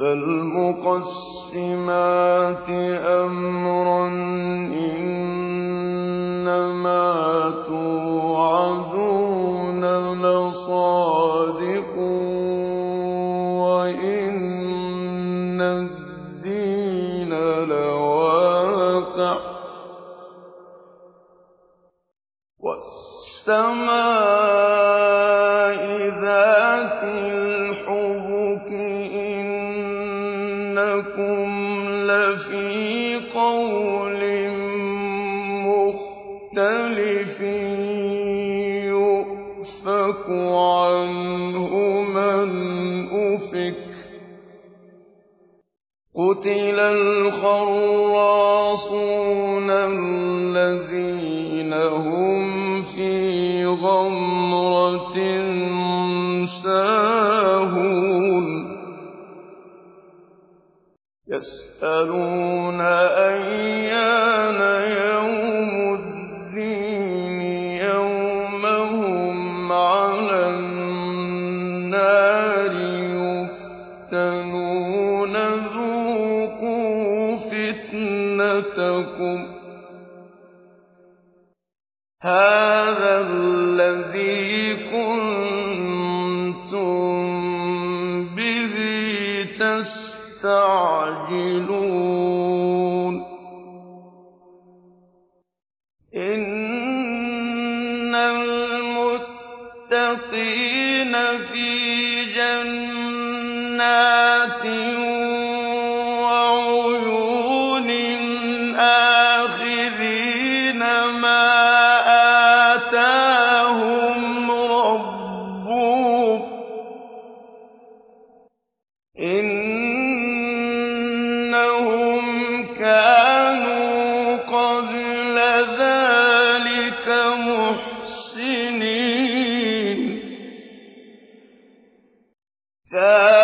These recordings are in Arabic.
فالمقسمات أمرا مختلف يؤفك عنه من أفك قتل الخراصون الذين هم في غمرة ساهون يسألون أيان المتقين في جنات كانوا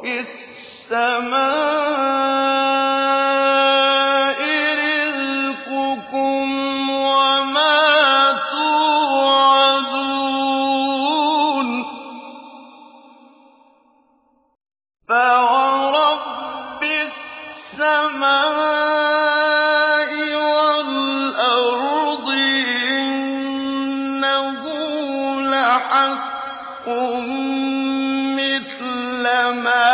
وفي السماء رزقكم وما توعدون فورب السماء والأرض إنه لحق مثل ما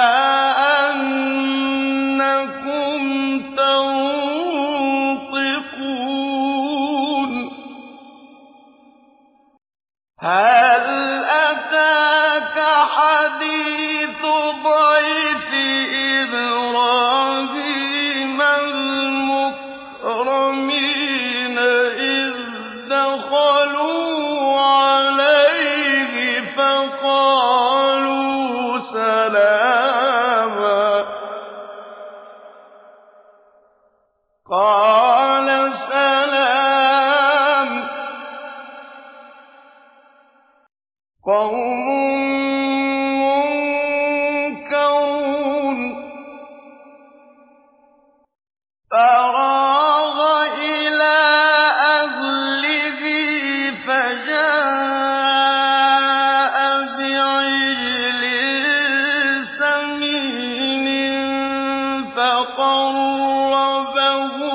فَقَرَّبَهُ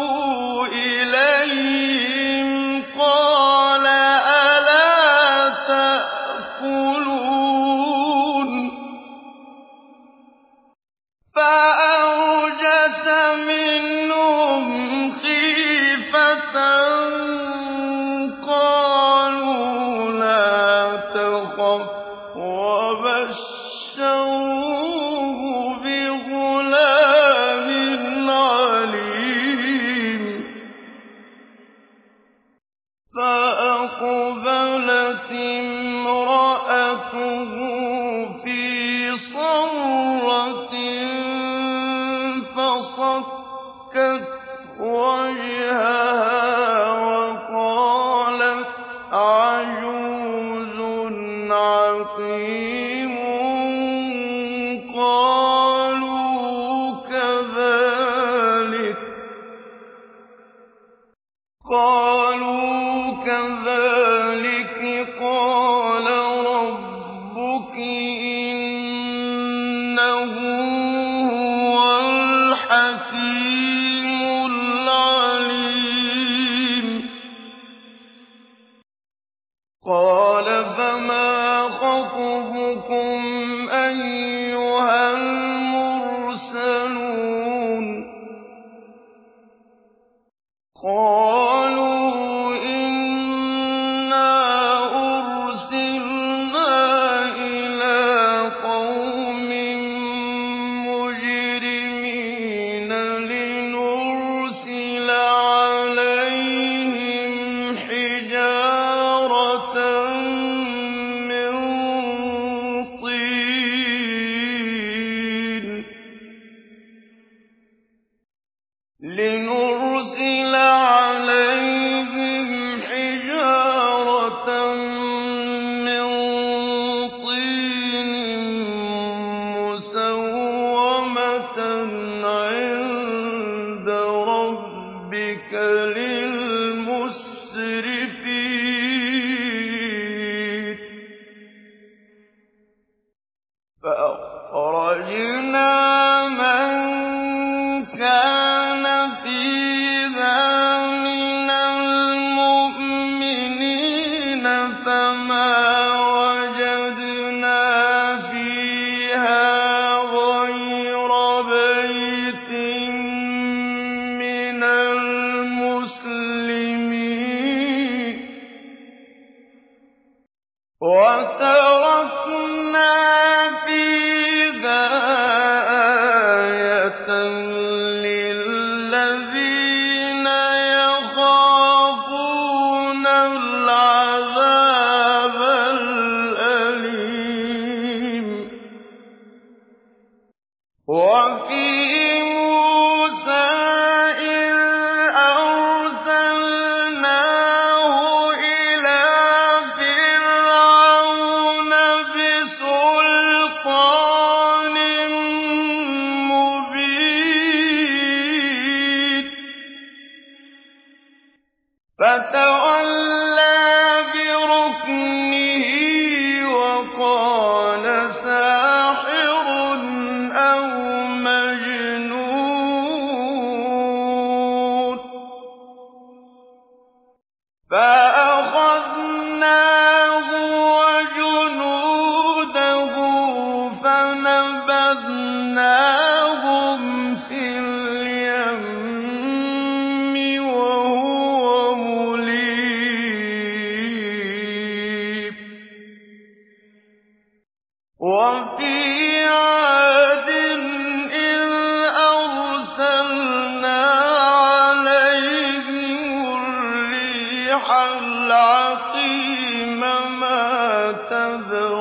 فَأَقْبَلَتِ كَذَٰلِكِ مُّسَوَّمَةً الْمُسْلِمِينَ.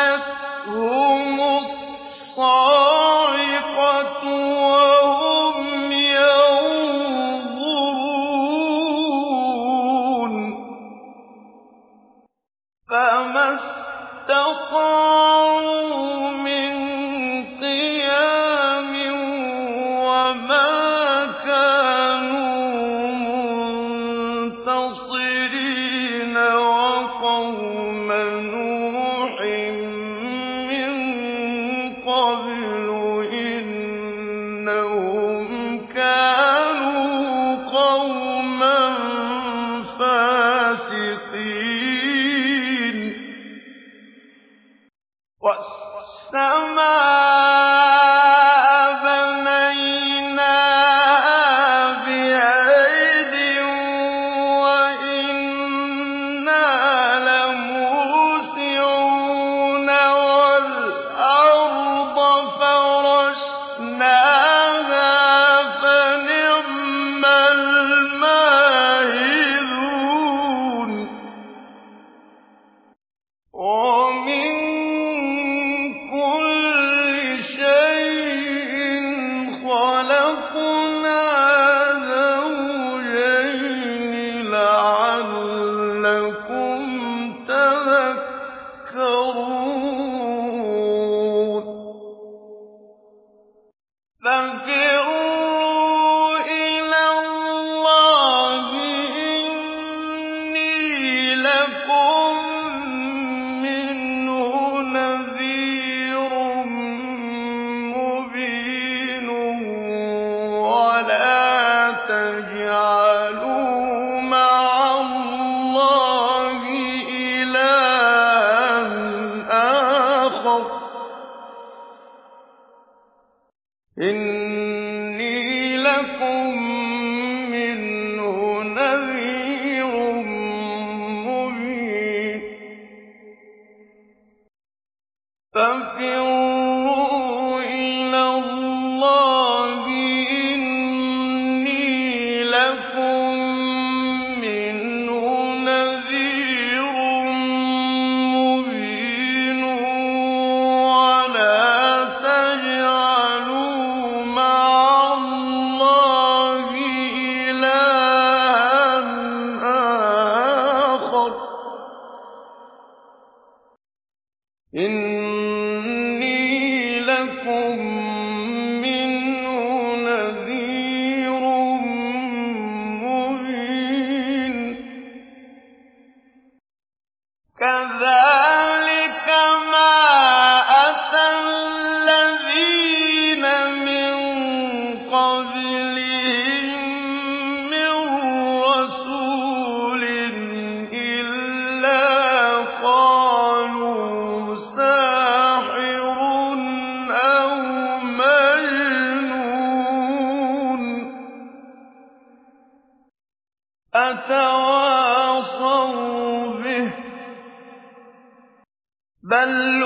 فَأَخَذَتْهُمُ الصَّاعِقَةُ وَهُمْ يَنظُرُونَ. فَمَا اسْتَطَاعُوا مِن قِيَامٍ وَمَا كَانُوا مُنتَصِرِينَ لكم إن هل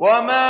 وَمَا